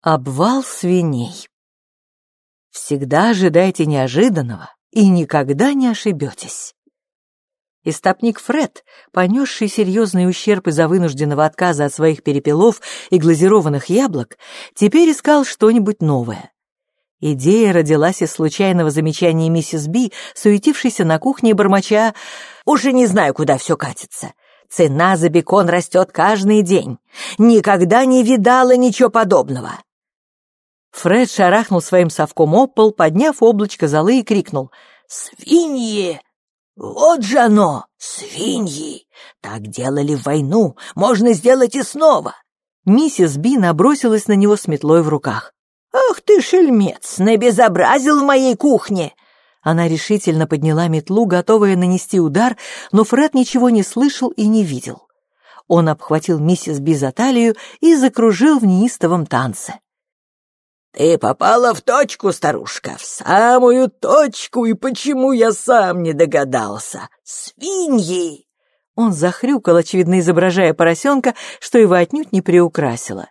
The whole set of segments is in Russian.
Обвал свиней. Всегда ожидайте неожиданного и никогда не ошибетесь. Истопник Фред, понесший серьезный ущерб из-за вынужденного отказа от своих перепелов и глазированных яблок, теперь искал что-нибудь новое. Идея родилась из случайного замечания миссис Би, суетившейся на кухне бормоча «Уже не знаю, куда все катится. Цена за бекон растет каждый день. Никогда не видала ничего подобного. Фред шарахнул своим совком об пол, подняв облачко золы и крикнул «Свиньи! Вот же оно! Свиньи! Так делали в войну, можно сделать и снова!» Миссис Би набросилась на него с метлой в руках. «Ах ты, шельмец, набезобразил в моей кухне!» Она решительно подняла метлу, готовая нанести удар, но Фред ничего не слышал и не видел. Он обхватил миссис Би за талию и закружил в неистовом танце. «Ты попала в точку, старушка, в самую точку, и почему я сам не догадался? Свиньи!» Он захрюкал, очевидно изображая поросенка, что его отнюдь не приукрасило.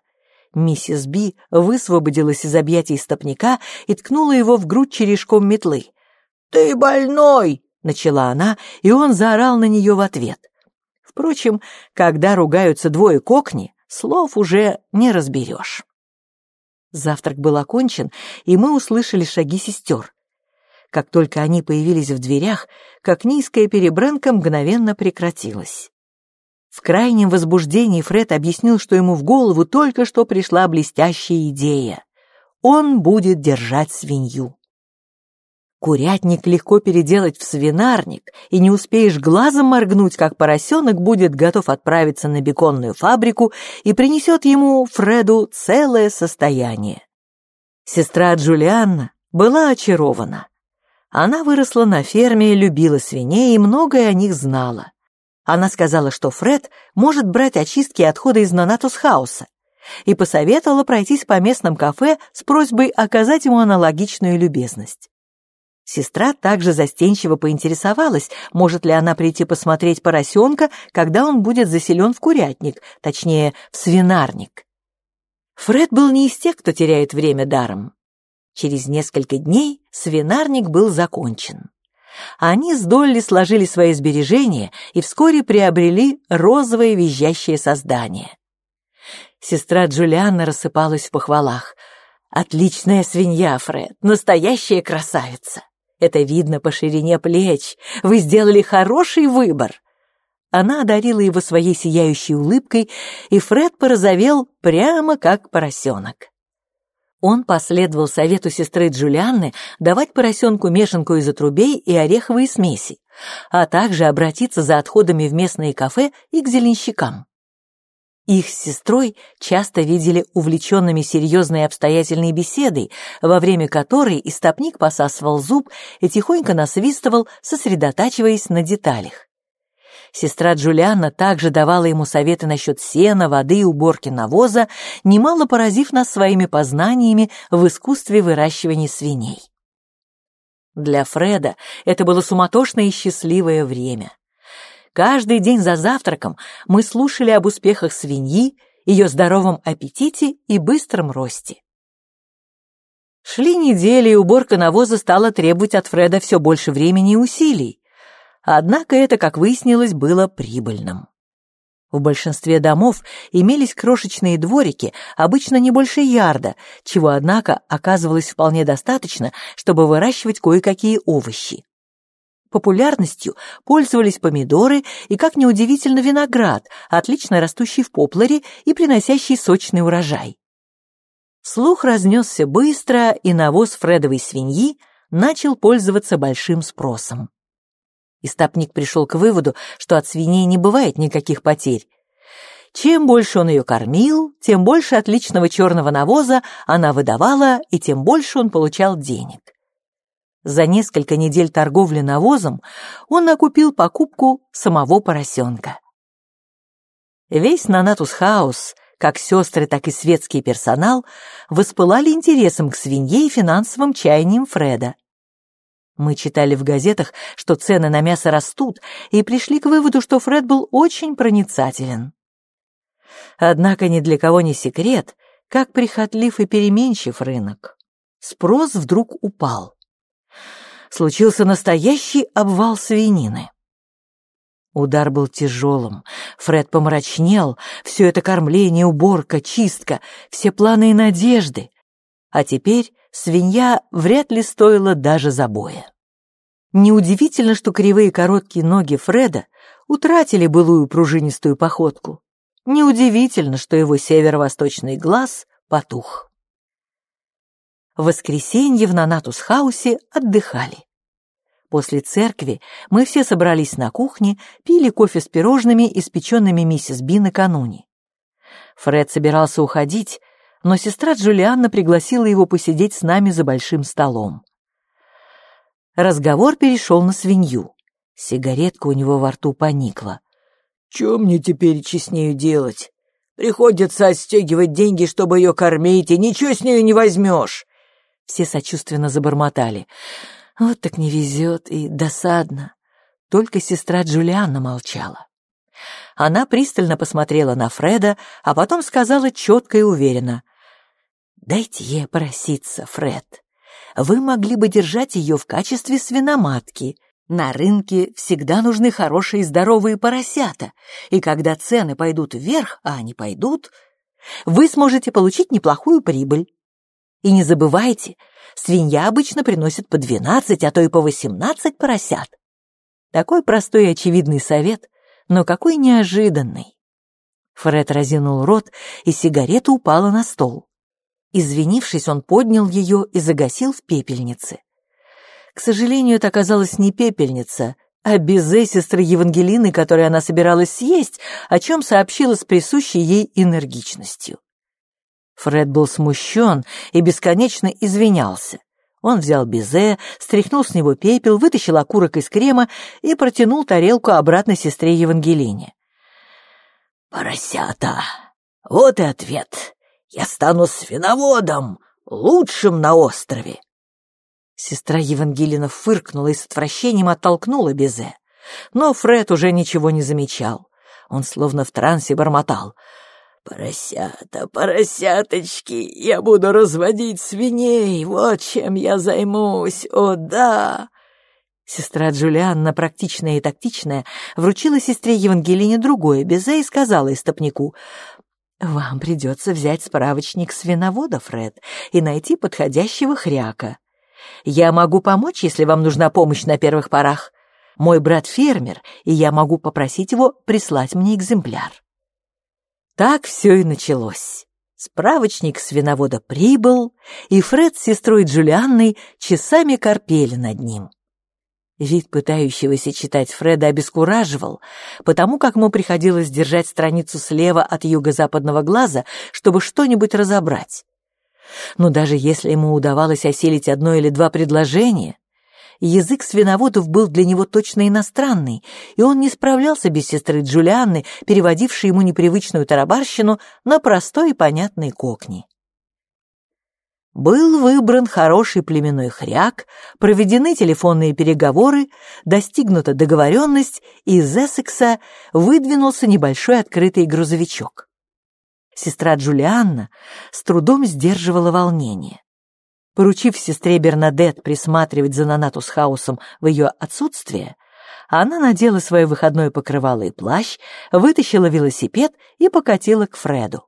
Миссис Би высвободилась из объятий стопника и ткнула его в грудь черешком метлы. «Ты больной!» — начала она, и он заорал на нее в ответ. Впрочем, когда ругаются двое кокни, слов уже не разберешь. Завтрак был окончен, и мы услышали шаги сестер. Как только они появились в дверях, как низкая перебранка мгновенно прекратилась. В крайнем возбуждении Фред объяснил, что ему в голову только что пришла блестящая идея. Он будет держать свинью. Курятник легко переделать в свинарник, и не успеешь глазом моргнуть, как поросенок будет готов отправиться на беконную фабрику и принесет ему, Фреду, целое состояние. Сестра Джулианна была очарована. Она выросла на ферме, любила свиней и многое о них знала. Она сказала, что Фред может брать очистки и отходы из Нанатус-хауса, и посоветовала пройтись по местным кафе с просьбой оказать ему аналогичную любезность. Сестра также застенчиво поинтересовалась, может ли она прийти посмотреть поросенка, когда он будет заселен в курятник, точнее, в свинарник. Фред был не из тех, кто теряет время даром. Через несколько дней свинарник был закончен. Они с Долли сложили свои сбережения и вскоре приобрели розовое визжащее создание. Сестра Джулианна рассыпалась в похвалах. «Отличная свинья, Фред, настоящая красавица!» Это видно по ширине плеч. Вы сделали хороший выбор. Она одарила его своей сияющей улыбкой, и Фред порозовел прямо как поросенок. Он последовал совету сестры Джулианны давать поросенку мешанку из отрубей и ореховые смеси, а также обратиться за отходами в местные кафе и к зеленщикам. Их с сестрой часто видели увлеченными серьезной обстоятельной беседой, во время которой истопник посасывал зуб и тихонько насвистывал, сосредотачиваясь на деталях. Сестра Джулианна также давала ему советы насчет сена, воды и уборки навоза, немало поразив нас своими познаниями в искусстве выращивания свиней. Для Фреда это было суматошное и счастливое время. Каждый день за завтраком мы слушали об успехах свиньи, ее здоровом аппетите и быстром росте. Шли недели, и уборка навоза стала требовать от Фреда все больше времени и усилий. Однако это, как выяснилось, было прибыльным. В большинстве домов имелись крошечные дворики, обычно не больше ярда, чего, однако, оказывалось вполне достаточно, чтобы выращивать кое-какие овощи. Популярностью пользовались помидоры и, как неудивительно, виноград, отлично растущий в попларе и приносящий сочный урожай. Слух разнесся быстро, и навоз фредовой свиньи начал пользоваться большим спросом. Истопник пришел к выводу, что от свиней не бывает никаких потерь. Чем больше он ее кормил, тем больше отличного черного навоза она выдавала, и тем больше он получал денег. За несколько недель торговли навозом он накупил покупку самого поросенка. Весь Нанатус Хаус, как сестры, так и светский персонал, воспылали интересом к свинье и финансовым чаяниям Фреда. Мы читали в газетах, что цены на мясо растут, и пришли к выводу, что Фред был очень проницателен. Однако ни для кого не секрет, как прихотлив и переменчив рынок. Спрос вдруг упал. Случился настоящий обвал свинины. Удар был тяжелым. Фред помрачнел. Все это кормление, уборка, чистка, все планы и надежды. А теперь свинья вряд ли стоила даже забоя. Неудивительно, что кривые короткие ноги Фреда утратили былую пружинистую походку. Неудивительно, что его северо-восточный глаз потух. В воскресенье в Нанатус-хаусе отдыхали. После церкви мы все собрались на кухне, пили кофе с пирожными, испеченными миссис Би накануне. Фред собирался уходить, но сестра Джулианна пригласила его посидеть с нами за большим столом. Разговор перешел на свинью. Сигаретка у него во рту поникла. «Че мне теперь честнее делать? Приходится отстегивать деньги, чтобы ее кормить, и ничего с нее не возьмешь!» Все сочувственно забормотали. Вот так не везет и досадно. Только сестра Джулианна молчала. Она пристально посмотрела на Фреда, а потом сказала четко и уверенно. «Дайте ей проситься, Фред. Вы могли бы держать ее в качестве свиноматки. На рынке всегда нужны хорошие и здоровые поросята, и когда цены пойдут вверх, а они пойдут, вы сможете получить неплохую прибыль. И не забывайте, свинья обычно приносит по 12, а то и по 18 поросят. Такой простой и очевидный совет, но какой неожиданный. Фред разинул рот, и сигарета упала на стол. Извинившись, он поднял ее и загасил в пепельнице. К сожалению, это оказалась не пепельница, а безе сестры Евангелины, которую она собиралась съесть, о чем сообщила с присущей ей энергичностью. Фред был смущен и бесконечно извинялся. Он взял безе, стряхнул с него пепел, вытащил окурок из крема и протянул тарелку обратно сестре Евангелине. «Поросята! Вот и ответ! Я стану свиноводом, лучшим на острове!» Сестра Евангелина фыркнула и с отвращением оттолкнула безе. Но Фред уже ничего не замечал. Он словно в трансе бормотал — «Поросята, поросяточки, я буду разводить свиней, вот чем я займусь, о да!» Сестра Джулианна, практичная и тактичная, вручила сестре Евангелине другое безе и сказала истопнику, «Вам придется взять справочник свиновода, Фред, и найти подходящего хряка. Я могу помочь, если вам нужна помощь на первых порах. Мой брат фермер, и я могу попросить его прислать мне экземпляр». Так все и началось. Справочник свиновода прибыл, и Фред с сестрой Джулианной часами корпели над ним. Вид пытающегося читать Фреда обескураживал, потому как ему приходилось держать страницу слева от юго-западного глаза, чтобы что-нибудь разобрать. Но даже если ему удавалось осилить одно или два предложения, язык свиноводов был для него точно иностранный, и он не справлялся без сестры Джулианны, переводившей ему непривычную тарабарщину на простой и понятный кокни. Был выбран хороший племенной хряк, проведены телефонные переговоры, достигнута договоренность, и из Эссекса выдвинулся небольшой открытый грузовичок. Сестра Джулианна с трудом сдерживала волнение. Поручив сестре Бернадет присматривать за Нанатус Хаусом в ее отсутствие, она надела свое выходное покрывало и плащ, вытащила велосипед и покатила к Фреду.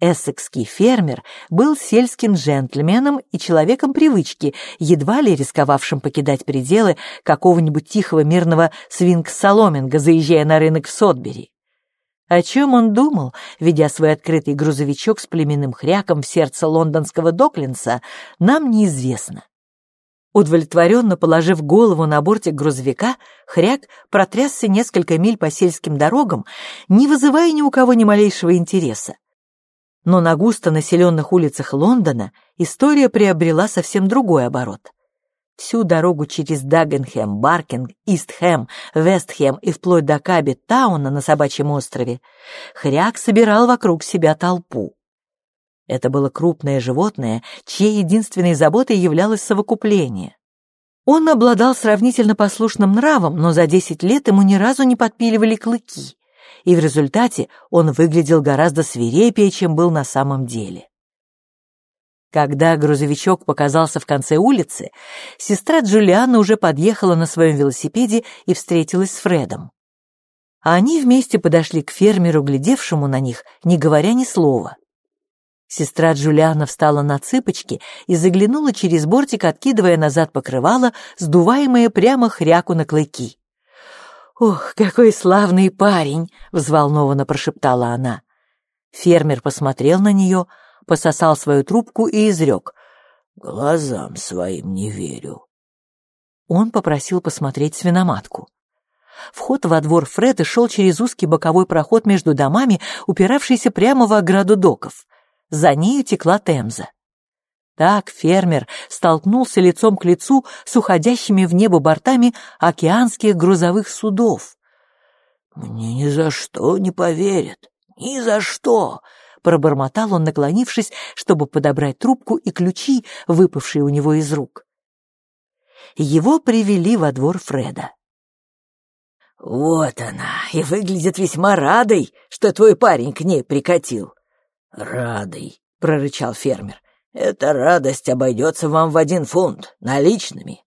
Эссекский фермер был сельским джентльменом и человеком привычки, едва ли рисковавшим покидать пределы какого-нибудь тихого мирного свинг-соломинга, заезжая на рынок в Сотбери. О чем он думал, ведя свой открытый грузовичок с племенным хряком в сердце лондонского Доклинса, нам неизвестно. Удовлетворенно положив голову на бортик грузовика, хряк протрясся несколько миль по сельским дорогам, не вызывая ни у кого ни малейшего интереса. Но на густо населенных улицах Лондона история приобрела совсем другой оборот. Всю дорогу через Даггенхэм, Баркинг, Истхэм, Вестхэм и вплоть до Каби-тауна на Собачьем острове, Хряк собирал вокруг себя толпу. Это было крупное животное, чьей единственной заботой являлось совокупление. Он обладал сравнительно послушным нравом, но за десять лет ему ни разу не подпиливали клыки, и в результате он выглядел гораздо свирепее, чем был на самом деле. Когда грузовичок показался в конце улицы, сестра Джулиана уже подъехала на своем велосипеде и встретилась с Фредом. Они вместе подошли к фермеру, глядевшему на них, не говоря ни слова. Сестра Джулиана встала на цыпочки и заглянула через бортик, откидывая назад покрывало, сдуваемое прямо хряку на клыки. «Ох, какой славный парень!» — взволнованно прошептала она. Фермер посмотрел на нее, пососал свою трубку и изрек. «Глазам своим не верю». Он попросил посмотреть свиноматку. Вход во двор Фреда шел через узкий боковой проход между домами, упиравшийся прямо в ограду доков. За нею текла Темза. Так фермер столкнулся лицом к лицу с уходящими в небо бортами океанских грузовых судов. «Мне ни за что не поверят, ни за что!» Пробормотал он, наклонившись, чтобы подобрать трубку и ключи, выпавшие у него из рук. Его привели во двор Фреда. «Вот она, и выглядит весьма радой, что твой парень к ней прикатил». «Радой», — прорычал фермер. «Эта радость обойдется вам в один фунт, наличными».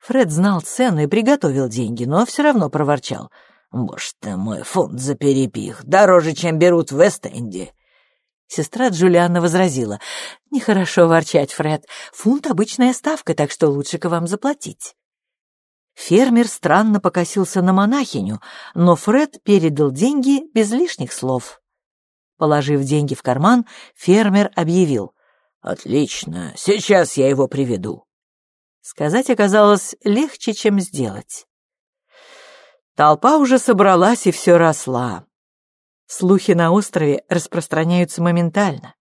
Фред знал цену и приготовил деньги, но все равно проворчал. «Боже ты мой, фунт за перепих, дороже, чем берут в Вест-Энде». Сестра Джулианна возразила. «Нехорошо ворчать, Фред. Фунт — обычная ставка, так что лучше-ка вам заплатить». Фермер странно покосился на монахиню, но Фред передал деньги без лишних слов. Положив деньги в карман, фермер объявил. «Отлично, сейчас я его приведу». Сказать оказалось легче, чем сделать. Толпа уже собралась и все росла. Слухи на острове распространяются моментально.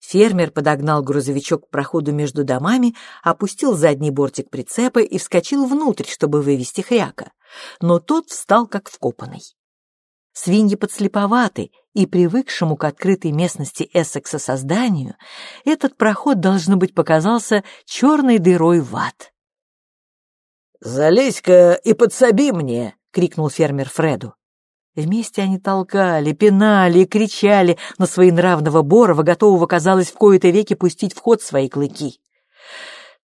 Фермер подогнал грузовичок к проходу между домами, опустил задний бортик прицепа и вскочил внутрь, чтобы вывести хряка. Но тот встал как вкопанный. Свиньи подслеповаты, и привыкшему к открытой местности Эссекса созданию, этот проход, должно быть, показался черной дырой в ад. «Залезь-ка и подсоби мне!» — крикнул фермер Фреду. Вместе они толкали, пинали и кричали на своенравного Борова, готового, казалось, в кои-то веки пустить в ход свои клыки.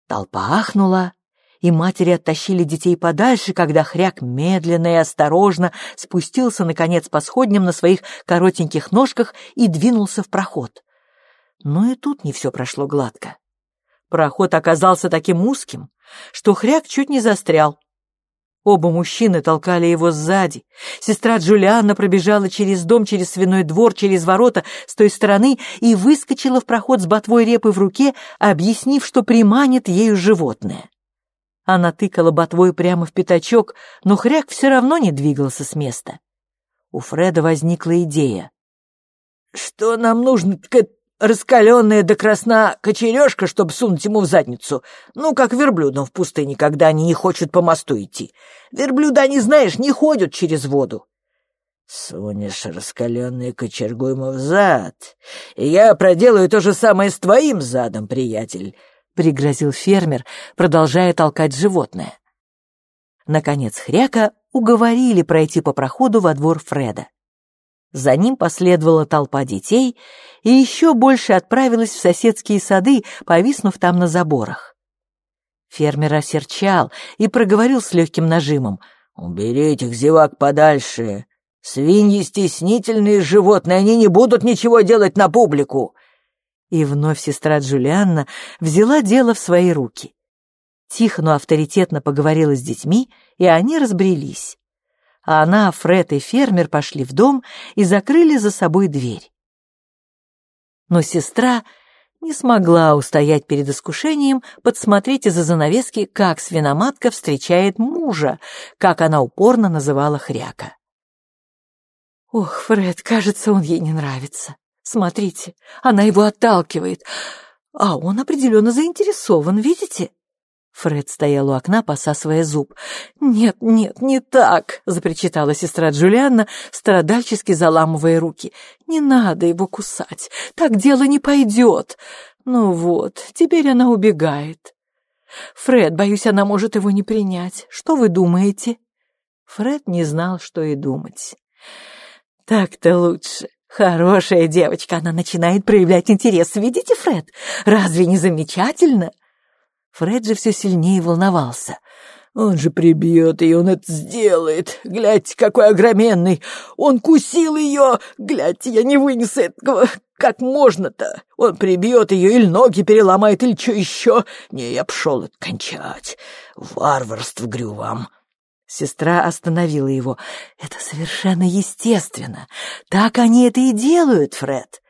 Толпа ахнула, и матери оттащили детей подальше, когда хряк медленно и осторожно спустился, наконец, по сходням на своих коротеньких ножках и двинулся в проход. Но и тут не все прошло гладко. Проход оказался таким узким, что хряк чуть не застрял. Оба мужчины толкали его сзади. Сестра Джулианна пробежала через дом, через свиной двор, через ворота с той стороны и выскочила в проход с ботвой репы в руке, объяснив, что приманит ею животное. Она тыкала ботвой прямо в пятачок, но хряк все равно не двигался с места. У Фреда возникла идея. «Что нам нужно, раскаленная до красна кочережка, чтобы сунуть ему в задницу. Ну, как верблюдам в пустыне, когда они не хотят по мосту идти. Верблюда, не знаешь, не ходят через воду. Сунешь раскаленную кочергу ему в зад, и я проделаю то же самое с твоим задом, приятель, — пригрозил фермер, продолжая толкать животное. Наконец хряка уговорили пройти по проходу во двор Фреда. За ним последовала толпа детей и еще больше отправилась в соседские сады, повиснув там на заборах. Фермер осерчал и проговорил с легким нажимом. «Убери этих зевак подальше. Свиньи стеснительные животные, они не будут ничего делать на публику». И вновь сестра Джулианна взяла дело в свои руки. Тихо, но авторитетно поговорила с детьми, и они разбрелись а она, Фред и фермер пошли в дом и закрыли за собой дверь. Но сестра не смогла устоять перед искушением подсмотреть из-за занавески, как свиноматка встречает мужа, как она упорно называла хряка. «Ох, Фред, кажется, он ей не нравится. Смотрите, она его отталкивает, а он определенно заинтересован, видите?» Фред стоял у окна, посасывая зуб. «Нет, нет, не так!» — запричитала сестра Джулианна, страдальчески заламывая руки. «Не надо его кусать, так дело не пойдет!» «Ну вот, теперь она убегает!» «Фред, боюсь, она может его не принять. Что вы думаете?» Фред не знал, что и думать. Так-то лучше. Хорошая девочка, она начинает проявлять интерес. Видите, Фред? Разве не замечательно? Фред же все сильнее волновался. Он же прибьет ее, он это сделает. Глядьте, какой огроменный. Он кусил ее. Глядьте, я не вынес этого. Как можно-то? Он прибьет ее или ноги переломает, или что еще. Не, я пшел это кончать. Варварство, грю вам. Сестра остановила его. «Это совершенно естественно. Так они это и делают, Фред».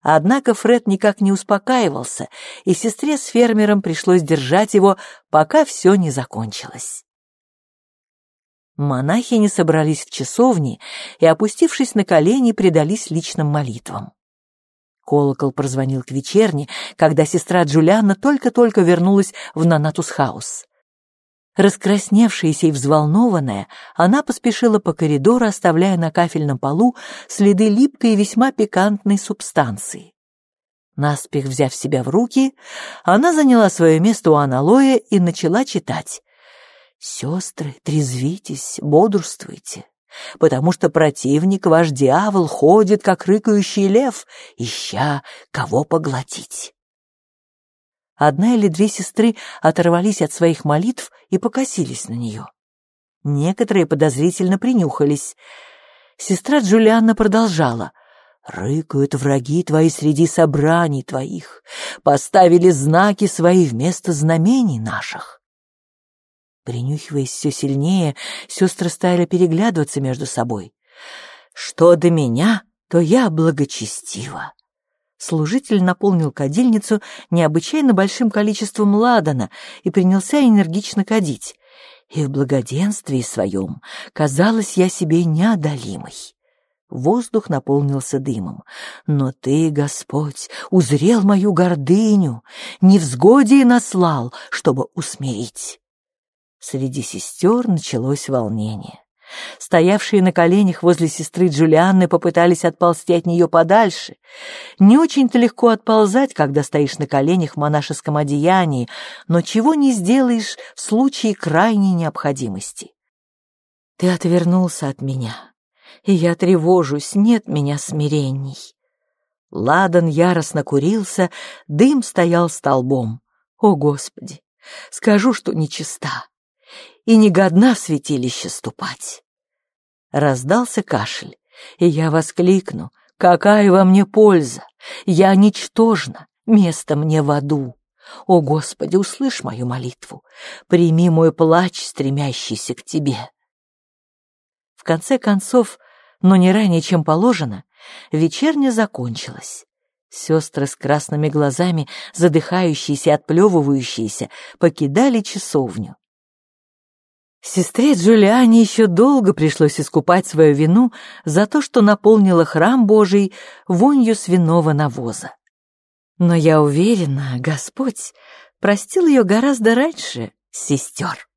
Однако Фред никак не успокаивался, и сестре с фермером пришлось держать его, пока все не закончилось. Монахини собрались в часовне и, опустившись на колени, предались личным молитвам. Колокол прозвонил к вечерне, когда сестра Джулиана только-только вернулась в Ноннатус-хаус. Раскрасневшаяся и взволнованная, она поспешила по коридору, оставляя на кафельном полу следы липкой и весьма пикантной субстанции. Наспех взяв себя в руки, она заняла свое место у аналоя и начала читать. «Сестры, трезвитесь, бодрствуйте, потому что противник, ваш дьявол, ходит, как рыкающий лев, ища кого поглотить». Одна или две сестры оторвались от своих молитв и покосились на нее. Некоторые подозрительно принюхались. Сестра Джулианна продолжала. «Рыкают враги твои среди собраний твоих, поставили знаки свои вместо знамений наших». Принюхиваясь все сильнее, сестры стали переглядываться между собой. «Что до меня, то я благочестива. Служитель наполнил кадильницу необычайно большим количеством ладана и принялся энергично кадить. И в благоденствии своем казалось я себе неодолимой. Воздух наполнился дымом. Но ты, Господь, узрел мою гордыню, невзгодие наслал, чтобы усмирить. Среди сестер началось волнение. Стоявшие на коленях возле сестры Джулианны попытались отползти от нее подальше. Не очень-то легко отползать, когда стоишь на коленях в монашеском одеянии, но чего не сделаешь в случае крайней необходимости. Ты отвернулся от меня, и я тревожусь, нет меня смирений. Ладан яростно курился, дым стоял столбом. О, Господи, скажу, что нечиста и не годна в святилище ступать. Раздался кашель, и я воскликну, какая во мне польза, я ничтожна, место мне в аду. О, Господи, услышь мою молитву, прими мой плач, стремящийся к Тебе. В конце концов, но не ранее, чем положено, вечерня закончилась. Сестры с красными глазами, задыхающиеся и отплевывающиеся, покидали часовню. Сестре Джулиане еще долго пришлось искупать свою вину за то, что наполнила храм Божий вонью свиного навоза. Но я уверена, Господь простил ее гораздо раньше сестер.